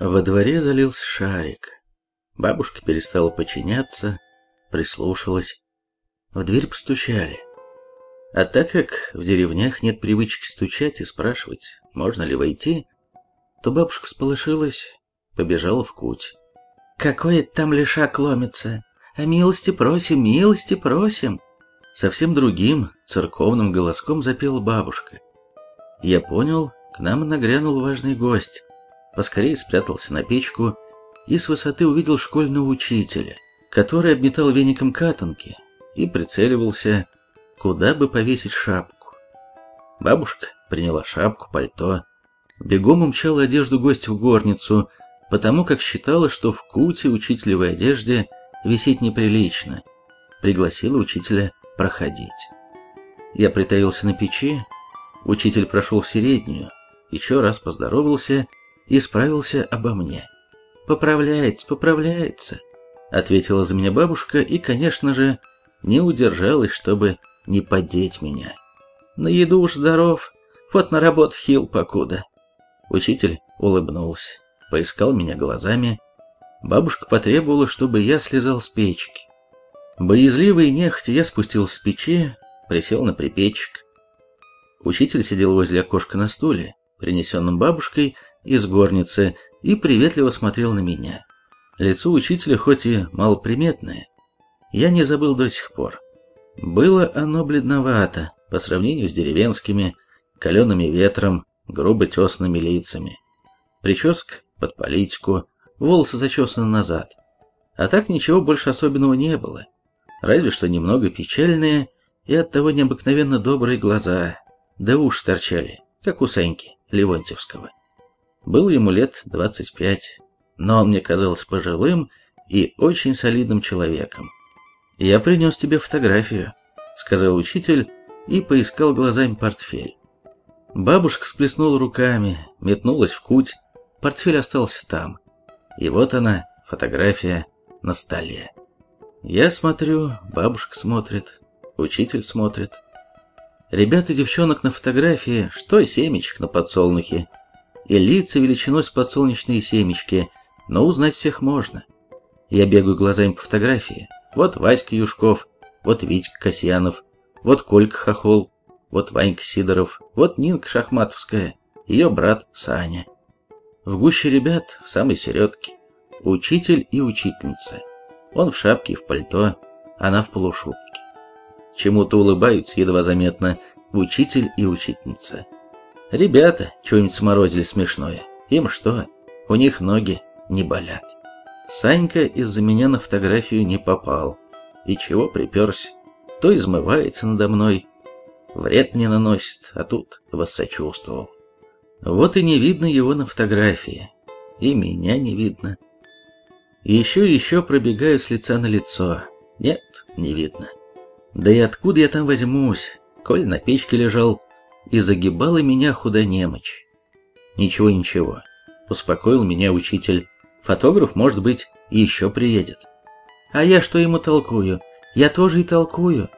Во дворе залился шарик. Бабушка перестала подчиняться, прислушалась. В дверь постучали. А так как в деревнях нет привычки стучать и спрашивать, можно ли войти, то бабушка сполошилась, побежала в куть. «Какой там лишак ломится? А милости просим, милости просим!» Совсем другим, церковным голоском запела бабушка. Я понял, к нам нагрянул важный гость. Поскорее спрятался на печку и с высоты увидел школьного учителя, который обметал веником катанки и прицеливался, куда бы повесить шапку. Бабушка приняла шапку, пальто, бегом умчала одежду гостя в горницу, потому как считала, что в куте учителевой одежде висеть неприлично. Пригласила учителя проходить. Я притаился на печи, учитель прошел в середнюю, еще раз поздоровался и справился обо мне. «Поправляется, поправляется», — ответила за меня бабушка и, конечно же, не удержалась, чтобы не поддеть меня. «На еду уж здоров, вот на работу хил покуда». Учитель улыбнулся, поискал меня глазами. Бабушка потребовала, чтобы я слезал с печки. Боязливый нехотя я спустился с печи, присел на припечек. Учитель сидел возле окошка на стуле, принесенном бабушкой из горницы, и приветливо смотрел на меня. Лицо учителя хоть и малоприметное, я не забыл до сих пор. Было оно бледновато по сравнению с деревенскими, калеными ветром, грубо тесными лицами. Прическа под политику, волосы зачесаны назад. А так ничего больше особенного не было. Разве что немного печальные и оттого необыкновенно добрые глаза, да уши торчали, как у Саньки Левонтьевского. Было ему лет двадцать пять, но он мне казался пожилым и очень солидным человеком. «Я принес тебе фотографию», — сказал учитель и поискал глазами портфель. Бабушка сплеснула руками, метнулась в куть, портфель остался там. И вот она, фотография, на столе. Я смотрю, бабушка смотрит, учитель смотрит. Ребята девчонок на фотографии, что семечек на подсолнухе, и лица величиной с подсолнечные семечки, но узнать всех можно. Я бегаю глазами по фотографии. Вот Васька Юшков, вот Витька Касьянов, вот Колька Хохол, вот Ванька Сидоров, вот Нинка Шахматовская, ее брат Саня. В гуще ребят, в самой середке, учитель и учительница. Он в шапке и в пальто, она в полушубке. Чему-то улыбаются едва заметно учитель и учительница. Ребята что-нибудь сморозили смешное. Им что? У них ноги не болят. Санька из-за меня на фотографию не попал. И чего приперся? То измывается надо мной, вред мне наносит, а тут воссочувствовал. Вот и не видно его на фотографии. И меня не видно. Еще и еще пробегаю с лица на лицо. Нет, не видно. Да и откуда я там возьмусь, коль на печке лежал, и загибала меня худо немочь. Ничего-ничего, успокоил меня учитель. Фотограф, может быть, еще приедет. А я что ему толкую? Я тоже и толкую.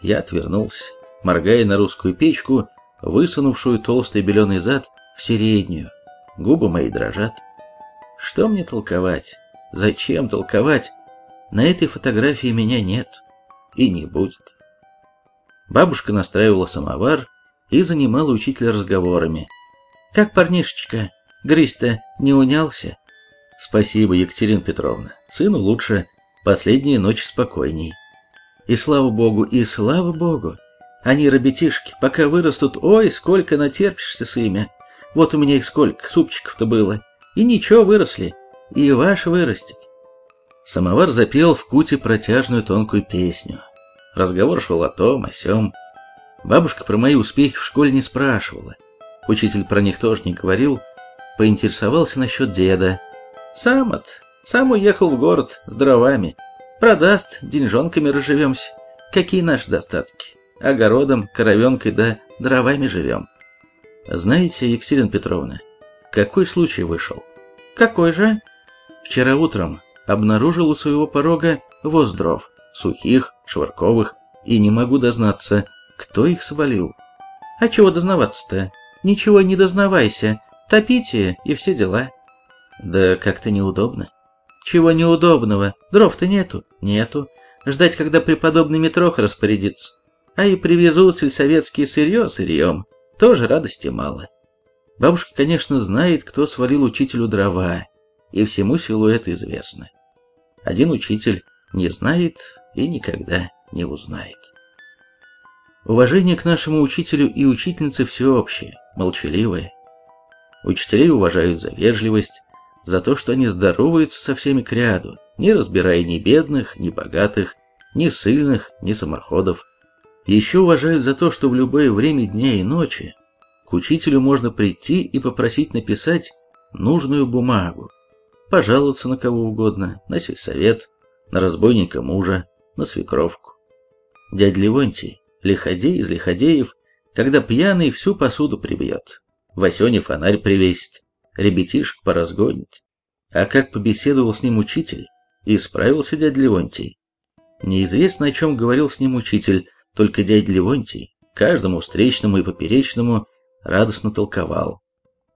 Я отвернулся, моргая на русскую печку, высунувшую толстый беленый зад в середнюю. Губы мои дрожат. Что мне толковать? Зачем толковать? На этой фотографии меня нет и не будет. Бабушка настраивала самовар, и занимала учителя разговорами. «Как парнишечка? Грызь-то не унялся?» «Спасибо, Екатерина Петровна. Сыну лучше. Последние ночи спокойней». «И слава богу, и слава богу! Они, ребятишки, пока вырастут, ой, сколько натерпишься с ими. Вот у меня их сколько, супчиков-то было. И ничего, выросли. И ваш вырастет». Самовар запел в куте протяжную тонкую песню. Разговор шел о том, о сём. Бабушка про мои успехи в школе не спрашивала. Учитель про них тоже не говорил. Поинтересовался насчет деда. Сам от, сам уехал в город с дровами. Продаст, деньжонками разживемся. Какие наши достатки? Огородом, коровенкой да дровами живем. Знаете, Екатерина Петровна, какой случай вышел? Какой же? Вчера утром обнаружил у своего порога воз дров, сухих, швырковых, и не могу дознаться, кто их свалил? А чего дознаваться-то? Ничего не дознавайся. Топите и все дела. Да как-то неудобно. Чего неудобного? Дров-то нету? Нету. Ждать, когда преподобный Митрох распорядится. А и привезут сельсоветские сырье сырьем. Тоже радости мало. Бабушка, конечно, знает, кто свалил учителю дрова, и всему селу это известно. Один учитель не знает и никогда не узнает. Уважение к нашему учителю и учительнице всеобщее, молчаливое. Учителей уважают за вежливость, за то, что они здороваются со всеми к ряду, не разбирая ни бедных, ни богатых, ни сильных, ни самоходов. Еще уважают за то, что в любое время дня и ночи к учителю можно прийти и попросить написать нужную бумагу, пожаловаться на кого угодно, на сельсовет, на разбойника мужа, на свекровку. Дядя Левонтий, лиходей из лиходеев, когда пьяный всю посуду прибьет, Васёне фонарь привесит, ребятишек поразгонит. А как побеседовал с ним учитель, и справился дядя Левонтий. Неизвестно, о чем говорил с ним учитель, только дядя Левонтий каждому встречному и поперечному радостно толковал.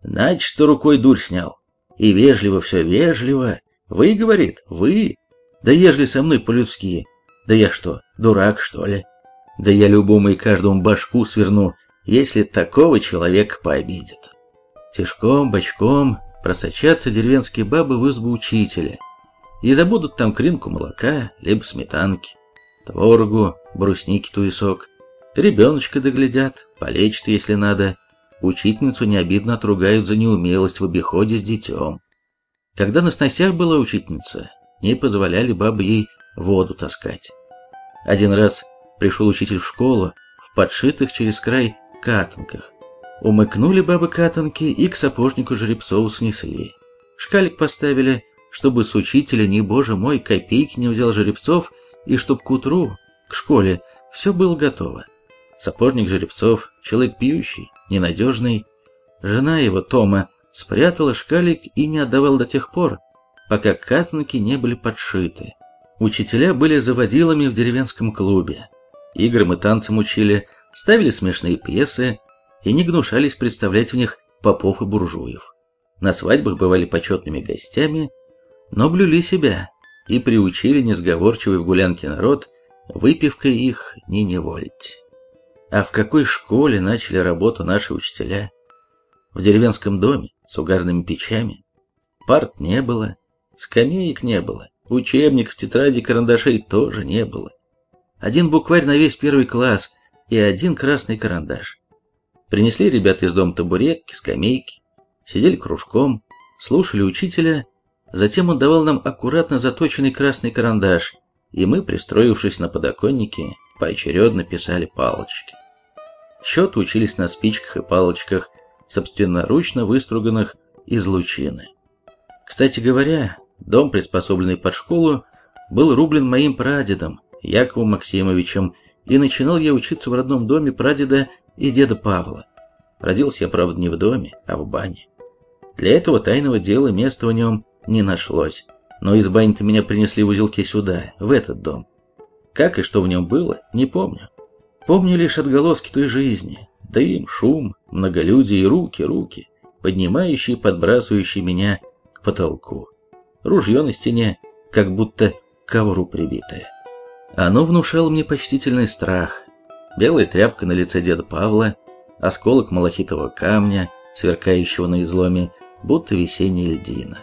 Начисто рукой дурь снял. И вежливо все вежливо. Вы, говорит, вы. Да ежели со мной по-людски. Да я что, дурак, что ли? Да я любому и каждому башку сверну, если такого человека пообидит. Тишком, бочком просочатся деревенские бабы в избу учителя и забудут там кринку молока, либо сметанки, творогу, брусники туесок. Ребеночка доглядят, полечат, если надо. Учительницу не обидно отругают за неумелость в обиходе с детем. Когда на сносях была учительница, не позволяли бабы ей воду таскать. Один раз пришел учитель в школу в подшитых через край катанках. Умыкнули бабы катанки и к сапожнику Жеребцову снесли. Шкалик поставили, чтобы с учителя, не боже мой, копейки не взял Жеребцов, и чтоб к утру, к школе, все было готово. Сапожник Жеребцов, человек пьющий, ненадежный. Жена его, Тома, спрятала шкалик и не отдавал до тех пор, пока катанки не были подшиты. Учителя были заводилами в деревенском клубе. Играм и танцам учили, ставили смешные пьесы и не гнушались представлять в них попов и буржуев. На свадьбах бывали почетными гостями, но блюли себя и приучили несговорчивый в гулянке народ выпивкой их не неволить. А в какой школе начали работу наши учителя? В деревенском доме с угарными печами. Парт не было, скамеек не было, учебников, тетради, карандашей тоже не было. Один букварь на весь первый класс и один красный карандаш. Принесли ребята из дома табуретки, скамейки, сидели кружком, слушали учителя, затем он давал нам аккуратно заточенный красный карандаш, и мы, пристроившись на подоконнике, поочередно писали палочки. Счет учились на спичках и палочках, собственноручно выструганных из лучины. Кстати говоря, дом, приспособленный под школу, был рублен моим прадедом, Яковом Максимовичем, и начинал я учиться в родном доме прадеда и деда Павла. Родился я, правда, не в доме, а в бане. Для этого тайного дела места в нем не нашлось, но из бани-то меня принесли в узелке сюда, в этот дом. Как и что в нем было, не помню. Помню лишь отголоски той жизни. Дым, шум, многолюдие и руки, руки, поднимающие, подбрасывающие меня к потолку. Ружье на стене, как будто ковру прибитое. Оно внушало мне почтительный страх. Белая тряпка на лице деда Павла, осколок малахитового камня, сверкающего на изломе, будто весенняя льдина.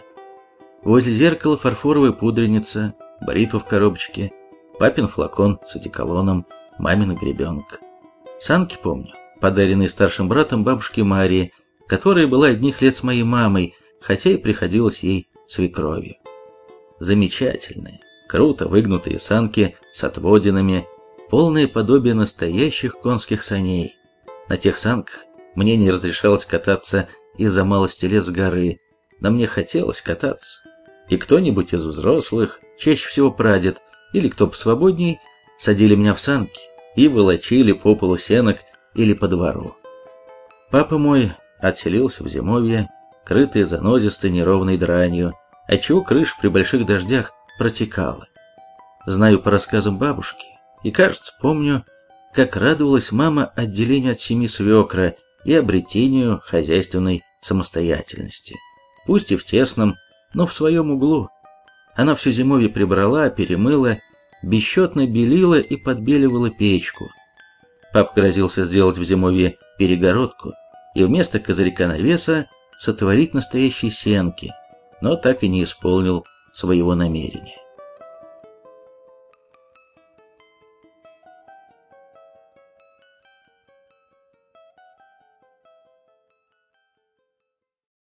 Возле зеркала фарфоровая пудреница, бритва в коробочке, папин флакон с одеколоном — мамина гребенка. Санки помню, подаренные старшим братом бабушке Марии, которая была одних лет с моей мамой, хотя и приходилось ей свекровью. Замечательные, круто выгнутые санки с отводинами, полное подобие настоящих конских саней. На тех санках мне не разрешалось кататься из-за малости лет с горы, но мне хотелось кататься. И кто-нибудь из взрослых, чаще всего прадед, или кто посвободней, садили меня в санки, и волочили по полу сенок или по двору. Папа мой отселился в зимовье, крытое занозистой неровной дранью, отчего крыша при больших дождях протекала. Знаю по рассказам бабушки, и, кажется, помню, как радовалась мама отделению от семьи свекра и обретению хозяйственной самостоятельности, пусть и в тесном, но в своем углу. Она всю зимовье прибрала, перемыла, бесчетно белила и подбеливала печку. Пап грозился сделать в зимовье перегородку и вместо козырька навеса сотворить настоящие сенки, но так и не исполнил своего намерения.